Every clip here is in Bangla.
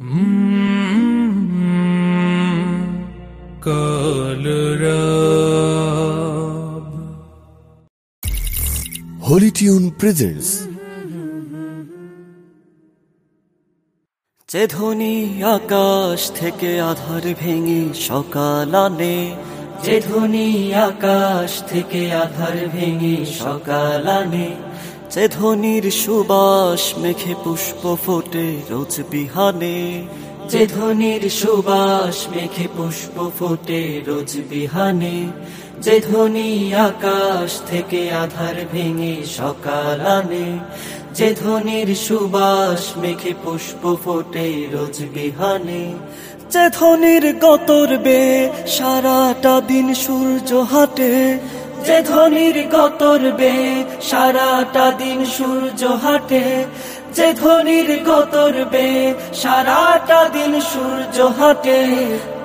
কালরাব হোলি টিউন প্রেজেন্টস যে ধ্বনি আকাশ থেকে আধার ভেঙে সকাল আনে, যে ধ্বনি আকাশ থেকে আধার ভেঙে সকাল আনে যে ধ্বনির সুবাস মেঘে পুষ্প ফোটে রোজ বিহানে। যে ধ্বনির সুবাস মেঘে পুষ্প ফোটে রোজ বিহানে। যে ধ্বনি আকাশ থেকে আধার ভেঙে সকাল আনে। যে ধ্বনির সুবাস মেঘে পুষ্প ফোটে রোজ বিহানে। যে ধ্বনির গতর বে সারাটা দিন সূর্য হাটে। যে ধ্বনির গতর বে সারাটা দিন সূর্য হাটে। যে ধনির গতর বে সারাটা দিন সূর্য হাটে।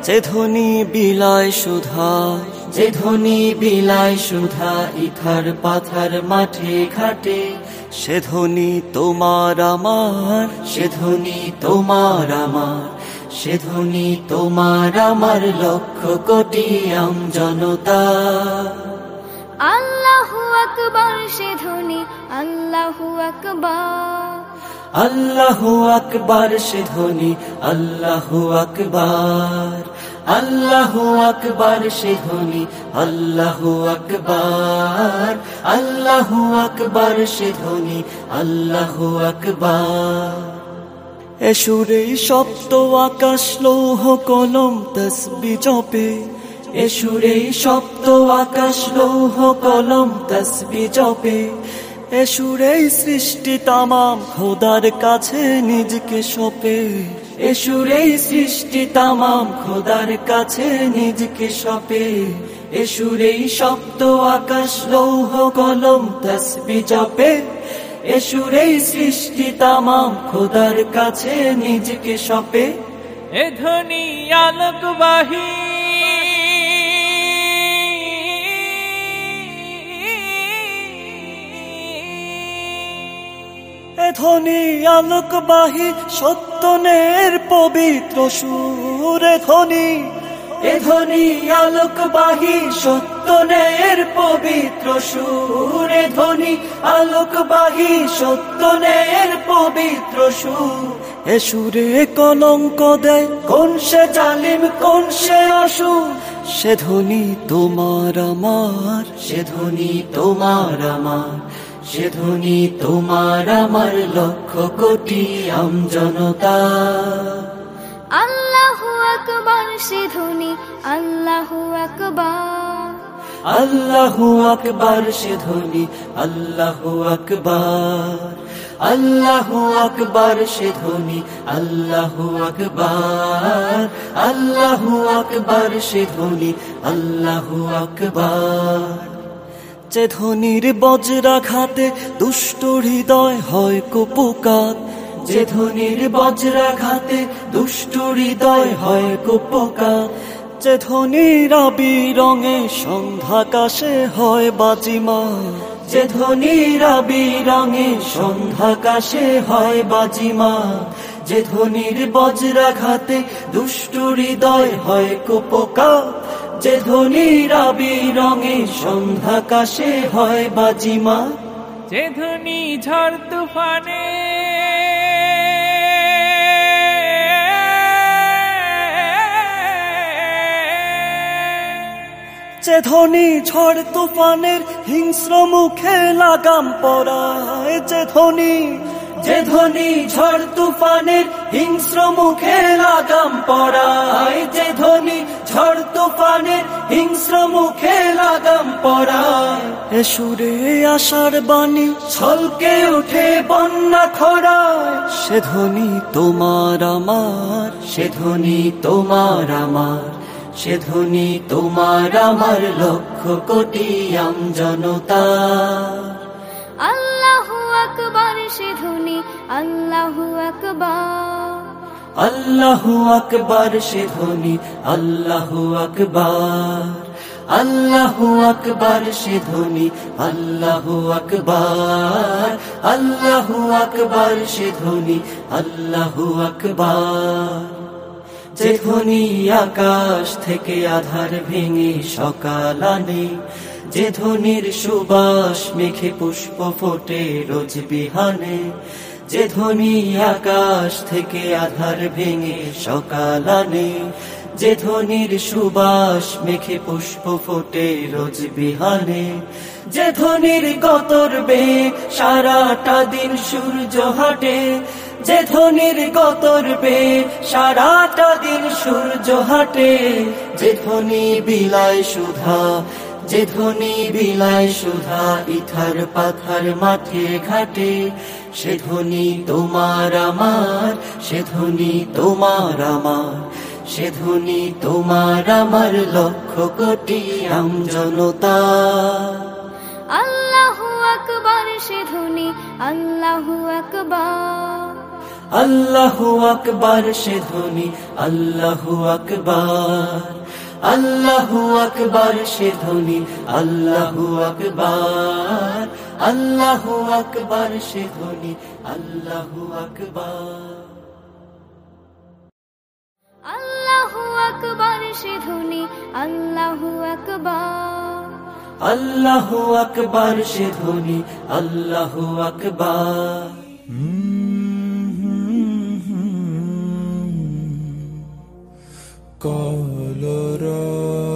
যে ধ্বনি বিলায় সুধা, যে ধ্বনি বিলায় সুধা, ইথার পাথার মাঠে ঘাটে। সে ধ্বনি তোমার আমার, সে ধ্বনি তোমার আমার। সে ধ্বনি তোমার আমার লক্ষ কোটি আম জনতা। আল্লাহু আকবার, সে ধ্বনি আল্লাহু আকবার। আল্লাহু আকবার, সে ধ্বনি আল্লাহু আকবার। আল্লাহু আকবার, সে ধ্বনি আল্লাহু আকবার। আল্লাহু আকবার, সে ধ্বনি আল্লাহু আকবার। এসুরে সপ্ত আকাশ, লৌহ কলম, তসবি জপে। এসুরে সপ্ত আকাশ লৌহ কলম তসবি জপে। এসুরে সৃষ্টি তামাম খোদার কাছে নিজকে সপে। এসুরে সৃষ্টি তামাম খোদার কাছে নিজকে সপে। এসুরে সপ্ত আকাশ লৌহ কলম তসবি জপে। এসুরে সৃষ্টি তামাম খোদার কাছে নিজকে সপে। এ ধ্বনি আলোকবাহী এ ধ্বনি আলোকবাহী সত্যনের পবিত্র সুরে ধ্বনি। এ ধ্বনি আলোকবাহী সত্যনের পবিত্র সুরে ধ্বনি। আলোকবাহী সত্যনের পবিত্র সুর। এ সুরে কলঙ্ক দেয় কোন সে জালিম, কোন সে আসু সে ধ্বনি তোমার আমার, সে ধ্বনি তোমার আমার। সে ধ্বনি তোমার আমার লক্ষ কোটি আম জনতা। আল্লাহু আকবার সে ধ্বনি আল্লাহু আকবার। আল্লাহু আকবার সে ধ্বনি আল্লাহু আকবার। আল্লাহু আকবার সে ধ্বনি আল্লাহু আকবার। আল্লাহু আকবার সে ধ্বনি আল্লাহু আকবার। যে ধ্বনির বজ্রাঘাতে দুষ্ট হৃদয় হয় কুপকাত। যে ধ্বনির বজ্রাঘাতে দুষ্ট হৃদয় হয় কুপকাত। যে ধ্বনির আবি রঙে সন্ধ্যাকাশে হয় বাজিমা। যে ধ্বনির আবি রঙে সন্ধ্যাকাশে হয় বাজিমা। যে ধ্বনির বজ্রাঘাতে দুষ্ট হৃদয় হয় কুপকাত। যে ধ্বনির আবি রঙে সন্ধ্যাকাশে হয় বাজিমা। যে ধ্বনি ঝড় তুফানে যে ধ্বনি ঝড় তুফানের হিংস্র মুখে লাগাম পরায়। যে ধ্বনি যে ধ্বনি ঝড় তুফানের হিংস্র মুখে লাগাম পরায় যে ধ্বনি ঝড় তুফানের হিংস্র মুখে লাগাম পরায় এ সুরে আশার বাণী ছলকে উঠে বন্যা খরায়। সে ধ্বনি তোমার আমার, সে ধ্বনি তোমার আমার, সে ধ্বনি তোমার আমার লক্ষ কোটি আম জনতা। আল্লাহু সে ধ্বনি আল্লাহু আকবার। আল্লাহু আকবার সে ধ্বনি আল্লাহু আকবার। আল্লাহু আকবার সে ধ্বনি আল্লাহু আকবার। আল্লাহু আকবার সে ধ্বনি আল্লাহু আকবার। যে ধ্বনি আকাশ থেকে আধার ভেঙে সকাল আনে যে ধ্বনির সুবাস মেঘে পুষ্প ফোটে রোজ বিহানে, যে ধ্বনি আকাশ থেকে আধার ভেঙে সকাল আনে, যে ধ্বনির সুবাস মেঘে পুষ্প ফোটে রোজ বিহানে, যে ধ্বনির গতর বেগ সারাটা দিন সূর্য হাটে, যে ধ্বনির গতর বে সারাটা দিন সূর্য হাটে, যে ধ্বনি বিলায় সুধা যে ধ্বনি বিলায় সুধা ইথার পাথার মাঠে ঘাটে সে ধ্বনি তোমার আমার সে ধ্বনি তোমার আমার সে ধ্বনি তোমার আমার লক্ষ কোটি আমজনতা আল্লাহু আকবার সে ধ্বনি আল্লাহু আকবার। আল্লাহু আকবার সে ধ্বনি আল্লাহু আকবার। আল্লাহু আকবার সে ধ্বনি আল্লাহু আকবার আল্লাহু আকবার সে ধ্বনি আল্লাহু আকবার। আল্লাহু আকবার সে ধ্বনি আল্লাহু আকবার। আল্লাহু আকবার সে ধ্বনি আল্লাহু আকবার। Sundaram.